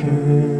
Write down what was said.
heard.